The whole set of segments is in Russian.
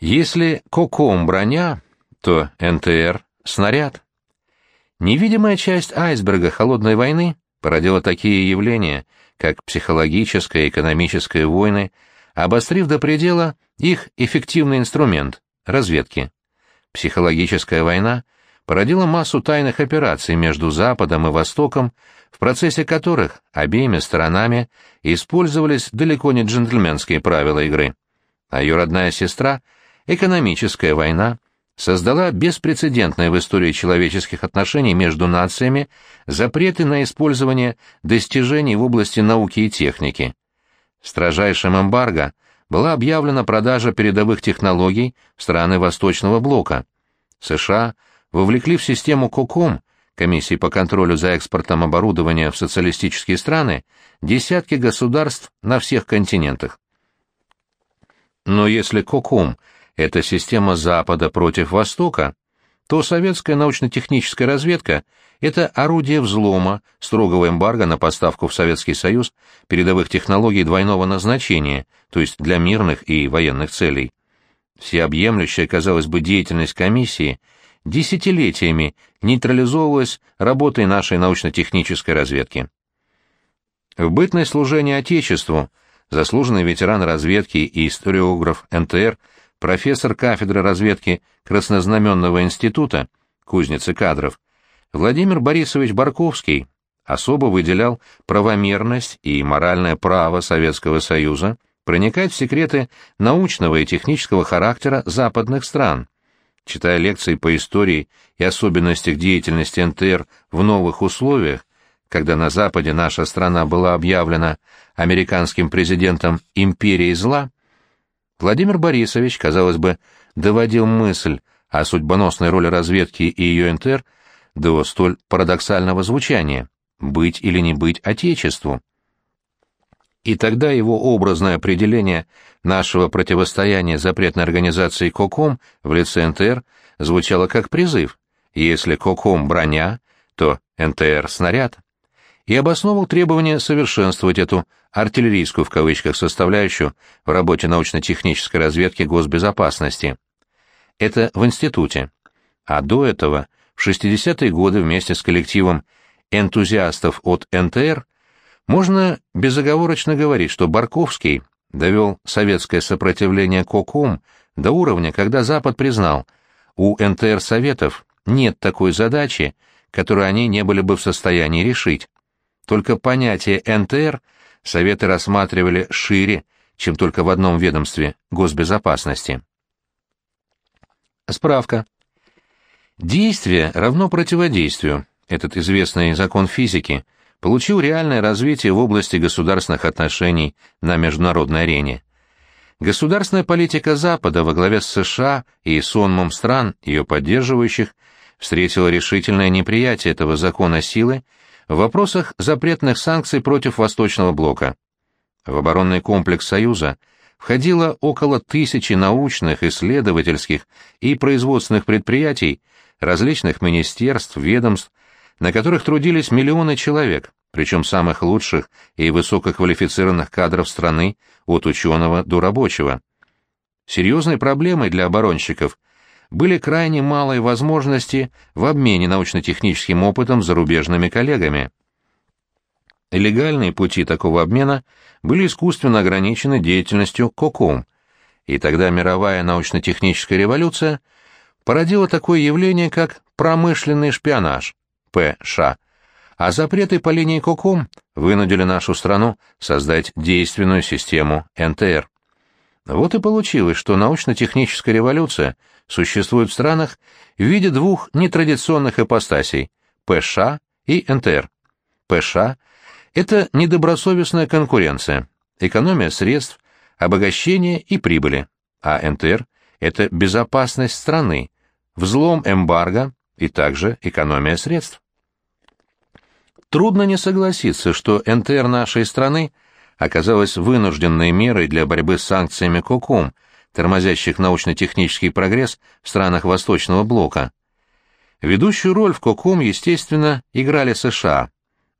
Если КОКОМ броня, то НТР — снаряд. Невидимая часть айсберга холодной войны породила такие явления, как психологическая и экономическая войны, обострив до предела их эффективный инструмент — разведки. Психологическая война породила массу тайных операций между Западом и Востоком, в процессе которых обеими сторонами использовались далеко не джентльменские правила игры. А ее родная сестра, экономическая война, создала беспрецедентные в истории человеческих отношений между нациями запреты на использование достижений в области науки и техники. Строжайшим эмбарго была объявлена продажа передовых технологий в страны Восточного блока. США вовлекли в систему КОКОМ, комиссии по контролю за экспортом оборудования в социалистические страны, десятки государств на всех континентах. Но если КОКОМ — это система Запада против Востока, то советская научно-техническая разведка — это орудие взлома, строгого эмбарго на поставку в Советский Союз передовых технологий двойного назначения, то есть для мирных и военных целей. Всеобъемлющая, казалось бы, деятельность комиссии десятилетиями нейтрализовывалась работой нашей научно-технической разведки. В бытное служение Отечеству заслуженный ветеран разведки и историограф НТР – профессор кафедры разведки Краснознаменного института, кузницы кадров, Владимир Борисович Барковский особо выделял правомерность и моральное право Советского Союза проникать в секреты научного и технического характера западных стран. Читая лекции по истории и особенностях деятельности НТР в новых условиях, когда на Западе наша страна была объявлена американским президентом империей зла, Владимир Борисович, казалось бы, доводил мысль о судьбоносной роли разведки и ее НТР до столь парадоксального звучания «быть или не быть Отечеству». И тогда его образное определение нашего противостояния запретной организации КОКОМ в лице НТР звучало как призыв «если КОКОМ броня, то НТР снаряд» и обосновал требование совершенствовать эту артиллерийскую в кавычках составляющую в работе научно-технической разведки госбезопасности. Это в институте. А до этого, в 60-е годы вместе с коллективом энтузиастов от НТР, можно безоговорочно говорить, что Барковский довел советское сопротивление КОКОМ до уровня, когда Запад признал, у НТР Советов нет такой задачи, которую они не были бы в состоянии решить. Только понятие НТР – Советы рассматривали шире, чем только в одном ведомстве госбезопасности. Справка. Действие равно противодействию. Этот известный закон физики получил реальное развитие в области государственных отношений на международной арене. Государственная политика Запада во главе с США и сонмом стран, ее поддерживающих, встретила решительное неприятие этого закона силы в вопросах запретных санкций против Восточного блока. В оборонный комплекс Союза входило около тысячи научных, исследовательских и производственных предприятий, различных министерств, ведомств, на которых трудились миллионы человек, причем самых лучших и высококвалифицированных кадров страны, от ученого до рабочего. Серьезной проблемой для оборонщиков – были крайне малые возможности в обмене научно-техническим опытом с зарубежными коллегами. Легальные пути такого обмена были искусственно ограничены деятельностью КОКОМ, и тогда мировая научно-техническая революция породила такое явление, как промышленный шпионаж, ПШ, а запреты по линии КОКОМ вынудили нашу страну создать действенную систему НТР. Вот и получилось, что научно-техническая революция существует в странах в виде двух нетрадиционных ипостасей – ПШ и НТР. ПШ – это недобросовестная конкуренция, экономия средств, обогащение и прибыли, а НТР – это безопасность страны, взлом эмбарго и также экономия средств. Трудно не согласиться, что НТР нашей страны – оказалась вынужденной мерой для борьбы с санкциями КОКОМ, тормозящих научно-технический прогресс в странах Восточного блока. Ведущую роль в КОКОМ, естественно, играли США,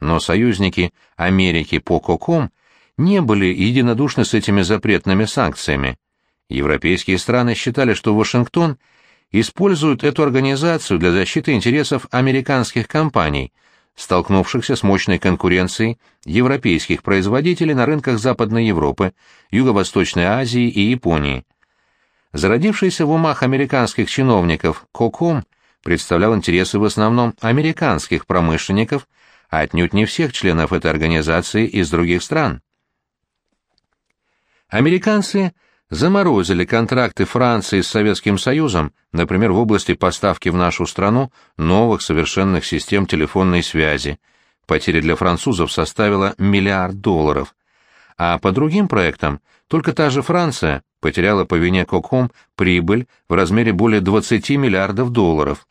но союзники Америки по КОКОМ не были единодушны с этими запретными санкциями. Европейские страны считали, что Вашингтон использует эту организацию для защиты интересов американских компаний, столкнувшихся с мощной конкуренцией европейских производителей на рынках Западной Европы, Юго-Восточной Азии и Японии. Зародившийся в умах американских чиновников КОКОМ представлял интересы в основном американских промышленников, а отнюдь не всех членов этой организации из других стран. Американцы заморозили контракты Франции с Советским Союзом, например, в области поставки в нашу страну новых совершенных систем телефонной связи. Потеря для французов составила миллиард долларов. А по другим проектам только та же Франция потеряла по вине Коком прибыль в размере более 20 миллиардов долларов.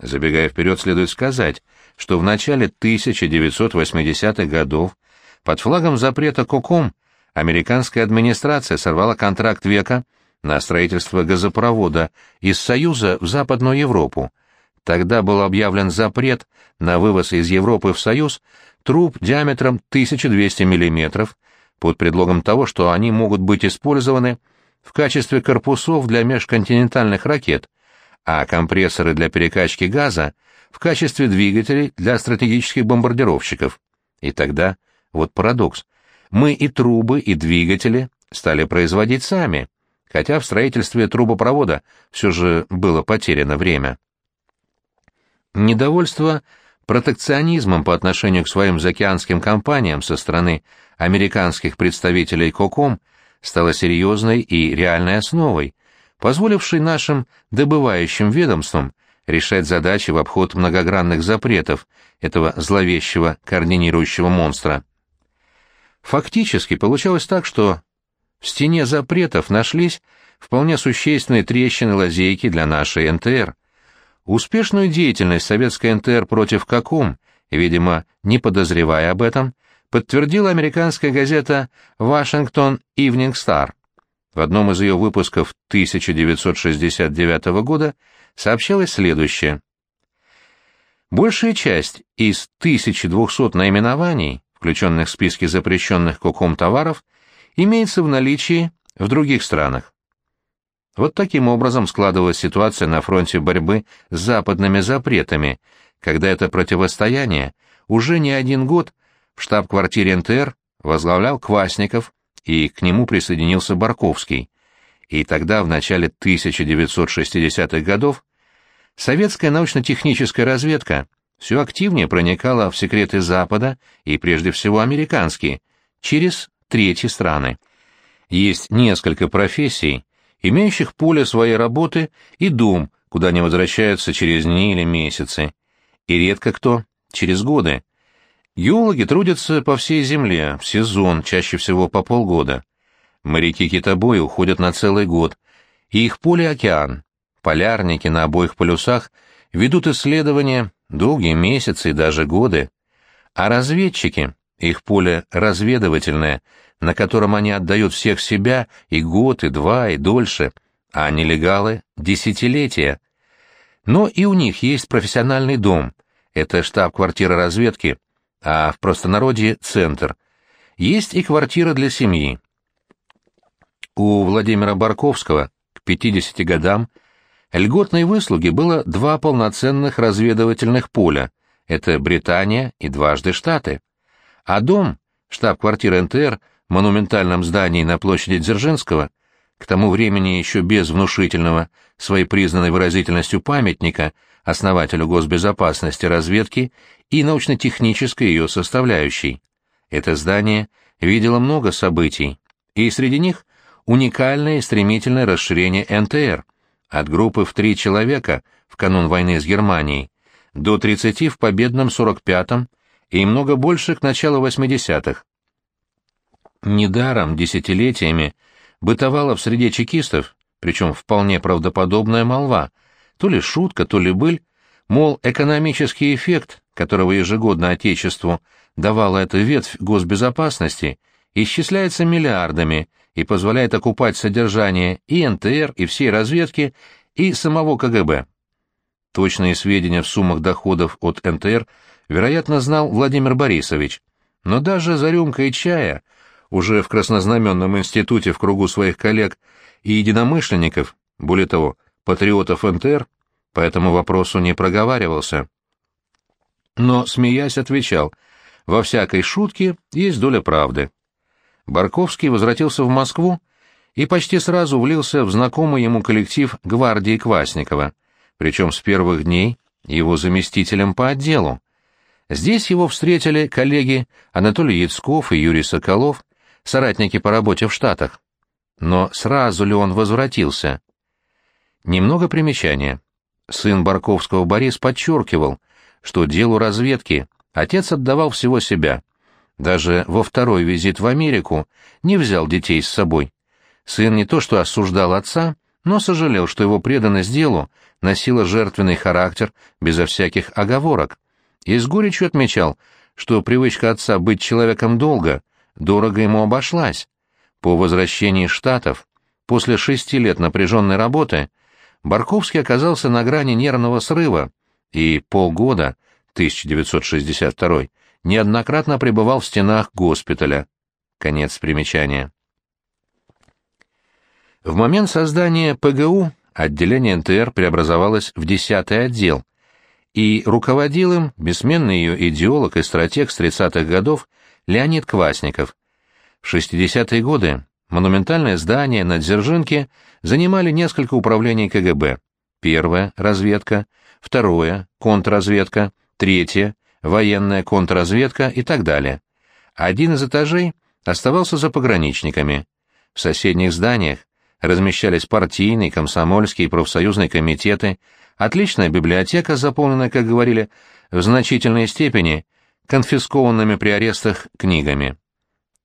Забегая вперед, следует сказать, что в начале 1980-х годов под флагом запрета Коком американская администрация сорвала контракт века на строительство газопровода из Союза в Западную Европу. Тогда был объявлен запрет на вывоз из Европы в Союз труб диаметром 1200 мм под предлогом того, что они могут быть использованы в качестве корпусов для межконтинентальных ракет, а компрессоры для перекачки газа в качестве двигателей для стратегических бомбардировщиков. И тогда, вот парадокс, мы и трубы, и двигатели стали производить сами, хотя в строительстве трубопровода все же было потеряно время. Недовольство протекционизмом по отношению к своим заокеанским компаниям со стороны американских представителей КОКОМ стало серьезной и реальной основой, позволившей нашим добывающим ведомствам решать задачи в обход многогранных запретов этого зловещего координирующего монстра. Фактически получалось так, что в стене запретов нашлись вполне существенные трещины-лазейки для нашей НТР. Успешную деятельность советской НТР против КАКУМ, видимо, не подозревая об этом, подтвердила американская газета «Вашингтон Ивнинг Стар». В одном из ее выпусков 1969 года сообщалось следующее. Большая часть из 1200 наименований включенных в списки запрещенных коком товаров, имеется в наличии в других странах. Вот таким образом складывалась ситуация на фронте борьбы с западными запретами, когда это противостояние уже не один год в штаб-квартире НТР возглавлял Квасников, и к нему присоединился Барковский. И тогда, в начале 1960-х годов, советская научно-техническая разведка все активнее проникала в секреты Запада и прежде всего американские, через третьи страны. Есть несколько профессий, имеющих поле своей работы и дом, куда они возвращаются через дни или месяцы, и редко кто через годы. Геологи трудятся по всей земле, в сезон, чаще всего по полгода. Моряки-китобои уходят на целый год, и их поле — океан. Полярники на обоих полюсах ведут исследования долгие месяцы и даже годы. А разведчики, их поле разведывательное, на котором они отдают всех себя и год, и два, и дольше, а нелегалы — десятилетия. Но и у них есть профессиональный дом, это штаб-квартира разведки, а в простонародье — центр. Есть и квартира для семьи. У Владимира Барковского к 50 годам льготной выслуги было два полноценных разведывательных поля — это Британия и дважды Штаты. А дом, штаб-квартира НТР, в монументальном здании на площади Дзержинского, к тому времени еще без внушительного, своей признанной выразительностью памятника, основателю госбезопасности разведки и научно-технической ее составляющей. Это здание видело много событий, и среди них уникальное и стремительное расширение НТР — от группы в три человека в канун войны с Германией до 30 в победном 45-м и много больше к началу 80-х. Недаром десятилетиями бытовала в среде чекистов, причем вполне правдоподобная молва, то ли шутка, то ли быль, мол, экономический эффект, которого ежегодно Отечеству давала эта ветвь госбезопасности, исчисляется миллиардами и позволяет окупать содержание и НТР, и всей разведки, и самого КГБ. Точные сведения в суммах доходов от НТР, вероятно, знал Владимир Борисович, но даже за рюмкой чая, уже в краснознаменном институте в кругу своих коллег, и единомышленников, более того, патриотов НТР, по этому вопросу не проговаривался. Но, смеясь, отвечал, во всякой шутке есть доля правды. Барковский возвратился в Москву и почти сразу влился в знакомый ему коллектив гвардии Квасникова, причем с первых дней его заместителем по отделу. Здесь его встретили коллеги Анатолий Яцков и Юрий Соколов, соратники по работе в Штатах. Но сразу ли он возвратился? Немного примечания. Сын Барковского Борис подчеркивал, что делу разведки отец отдавал всего себя. Даже во второй визит в Америку не взял детей с собой. Сын не то что осуждал отца, но сожалел, что его преданность делу носила жертвенный характер безо всяких оговорок и с горечью отмечал, что привычка отца быть человеком долго, дорого ему обошлась. По возвращении Штатов, после шести лет напряженной работы, Барковский оказался на грани нервного срыва и полгода, 1962 неоднократно пребывал в стенах госпиталя. Конец примечания. В момент создания ПГУ отделение НТР преобразовалось в 10-й отдел, и руководил им бессменный ее идеолог и стратег с 30-х годов Леонид Квасников. В 60-е годы монументальное здание на Дзержинке занимали несколько управлений КГБ. Первое — разведка, второе — контрразведка, третье — военная контрразведка и так далее. Один из этажей оставался за пограничниками. В соседних зданиях размещались партийные, комсомольские и профсоюзные комитеты, Отличная библиотека, заполненная, как говорили, в значительной степени конфискованными при арестах книгами.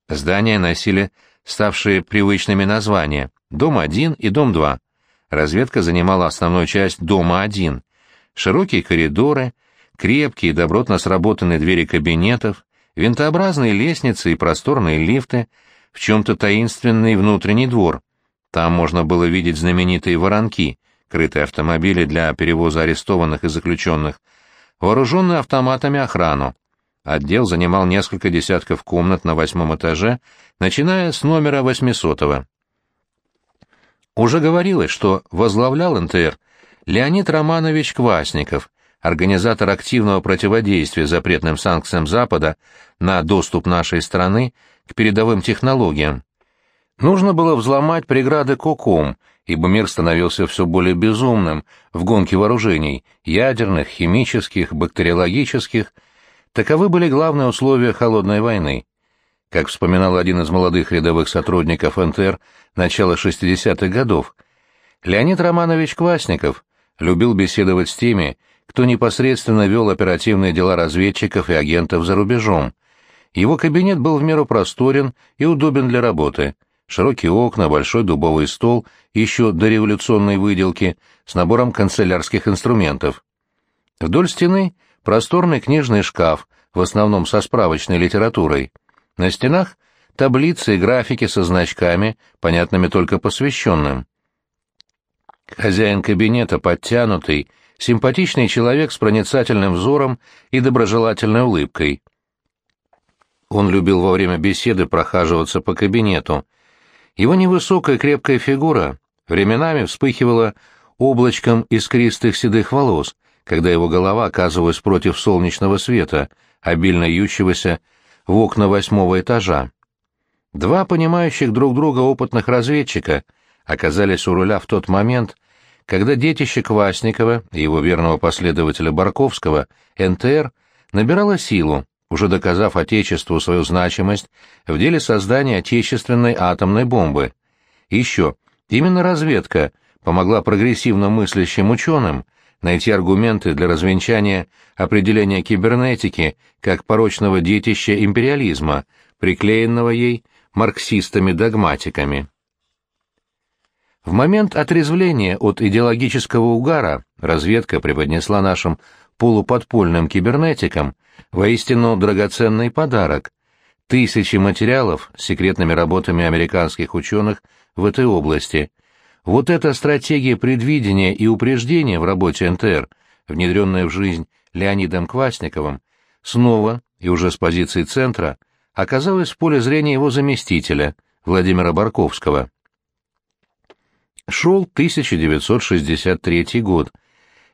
Здания носили ставшие привычными названия «Дом-1» и «Дом-2». Разведка занимала основную часть «Дома-1». Широкие коридоры, крепкие и добротно сработанные двери кабинетов, винтообразные лестницы и просторные лифты, в чем-то таинственный внутренний двор. Там можно было видеть знаменитые воронки, крытые автомобили для перевоза арестованных и заключенных, вооруженную автоматами охрану. Отдел занимал несколько десятков комнат на восьмом этаже, начиная с номера восьмисотого. Уже говорилось, что возглавлял НТР Леонид Романович Квасников, организатор активного противодействия запретным санкциям Запада на доступ нашей страны к передовым технологиям. Нужно было взломать преграды КОКОМ ибо мир становился все более безумным в гонке вооружений, ядерных, химических, бактериологических. Таковы были главные условия холодной войны. Как вспоминал один из молодых рядовых сотрудников НТР начала 60-х годов, Леонид Романович Квасников любил беседовать с теми, кто непосредственно вел оперативные дела разведчиков и агентов за рубежом. Его кабинет был в меру просторен и удобен для работы – широкие окна, большой дубовый стол, еще до революционной выделки, с набором канцелярских инструментов. Вдоль стены просторный книжный шкаф, в основном со справочной литературой. На стенах таблицы и графики со значками, понятными только посвященным. Хозяин кабинета подтянутый, симпатичный человек с проницательным взором и доброжелательной улыбкой. Он любил во время беседы прохаживаться по кабинету, его невысокая крепкая фигура временами вспыхивала облачком искристых седых волос, когда его голова оказывалась против солнечного света, обильно ющегося в окна восьмого этажа. Два понимающих друг друга опытных разведчика оказались у руля в тот момент, когда детище Квасникова и его верного последователя Барковского, НТР, набирало силу, уже доказав Отечеству свою значимость в деле создания отечественной атомной бомбы. Еще, именно разведка помогла прогрессивно мыслящим ученым найти аргументы для развенчания определения кибернетики как порочного детища империализма, приклеенного ей марксистами-догматиками. В момент отрезвления от идеологического угара разведка преподнесла нашим полуподпольным кибернетикам воистину драгоценный подарок — тысячи материалов с секретными работами американских ученых в этой области. Вот эта стратегия предвидения и упреждения в работе НТР, внедренная в жизнь Леонидом Квасниковым, снова, и уже с позиции центра, оказалась в поле зрения его заместителя, Владимира Барковского. Шел 1963 год.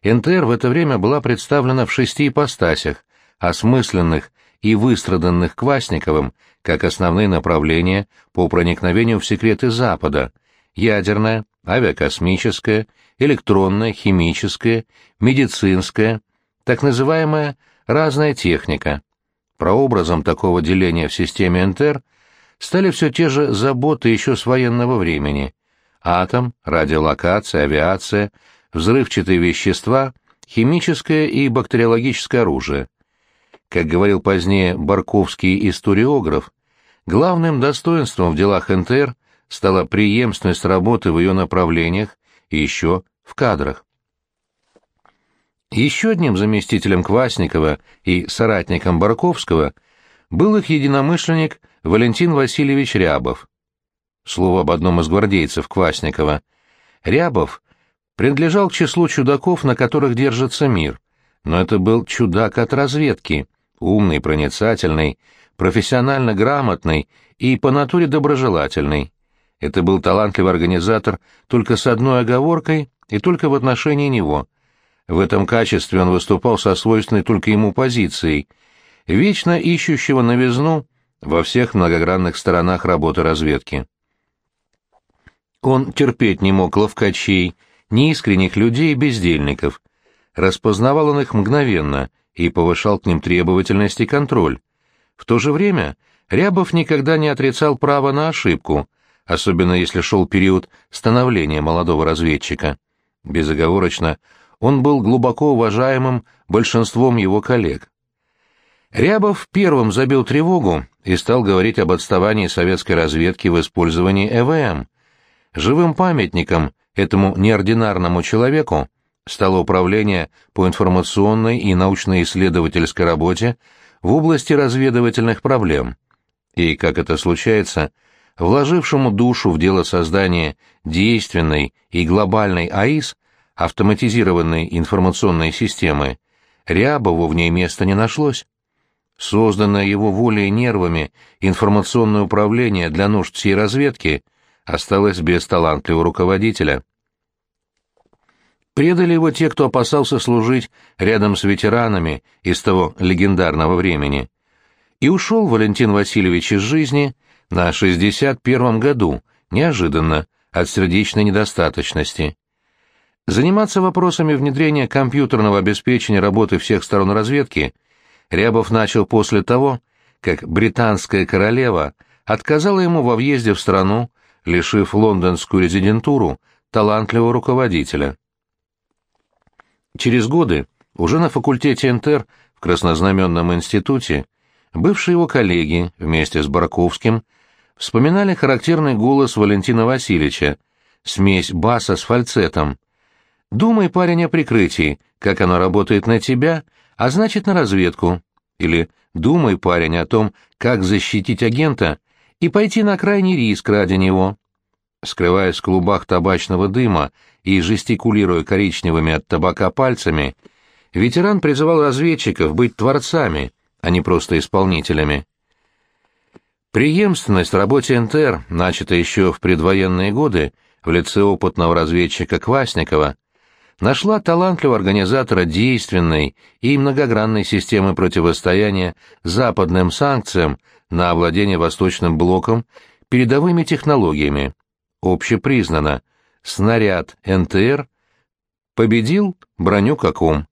НТР в это время была представлена в шести ипостасях, осмысленных и выстраданных Квасниковым как основные направления по проникновению в секреты Запада – ядерная, авиакосмическая, электронная, химическая, медицинская, так называемая разная техника. Прообразом такого деления в системе НТР стали все те же заботы еще с военного времени – атом, радиолокация, авиация, взрывчатые вещества, химическое и бактериологическое оружие – как говорил позднее барковский историограф, главным достоинством в делах НТР стала преемственность работы в ее направлениях и еще в кадрах. Еще одним заместителем Квасникова и соратником Барковского был их единомышленник Валентин Васильевич Рябов. Слово об одном из гвардейцев Квасникова. Рябов принадлежал к числу чудаков, на которых держится мир, но это был чудак от разведки — умный, проницательный, профессионально грамотный и по натуре доброжелательный. Это был талантливый организатор только с одной оговоркой и только в отношении него. В этом качестве он выступал со свойственной только ему позицией, вечно ищущего новизну во всех многогранных сторонах работы разведки. Он терпеть не мог ловкачей, неискренних людей и бездельников. Распознавал он их мгновенно и повышал к ним требовательность и контроль. В то же время Рябов никогда не отрицал право на ошибку, особенно если шел период становления молодого разведчика. Безоговорочно, он был глубоко уважаемым большинством его коллег. Рябов первым забил тревогу и стал говорить об отставании советской разведки в использовании ЭВМ. Живым памятником этому неординарному человеку стало управление по информационной и научно-исследовательской работе в области разведывательных проблем. И, как это случается, вложившему душу в дело создания действенной и глобальной АИС, автоматизированной информационной системы, Рябову в ней места не нашлось. Созданное его волей и нервами информационное управление для нужд всей разведки осталось без талантливого руководителя. Предали его те, кто опасался служить рядом с ветеранами из того легендарного времени. И ушел Валентин Васильевич из жизни на 61-м году, неожиданно, от сердечной недостаточности. Заниматься вопросами внедрения компьютерного обеспечения работы всех сторон разведки Рябов начал после того, как британская королева отказала ему во въезде в страну, лишив лондонскую резидентуру талантливого руководителя. Через годы, уже на факультете НТР в Краснознаменном институте, бывшие его коллеги вместе с Барковским вспоминали характерный голос Валентина Васильевича, смесь баса с фальцетом. «Думай, парень, о прикрытии, как оно работает на тебя, а значит, на разведку». Или «Думай, парень, о том, как защитить агента и пойти на крайний риск ради него». Скрываясь в клубах табачного дыма и жестикулируя коричневыми от табака пальцами, ветеран призывал разведчиков быть творцами, а не просто исполнителями. Преемственность в работе НТР, начатая еще в предвоенные годы в лице опытного разведчика Квасникова, нашла талантливого организатора действенной и многогранной системы противостояния западным санкциям на овладение Восточным блоком передовыми технологиями. Общепризнано, снаряд НТР победил броню каком.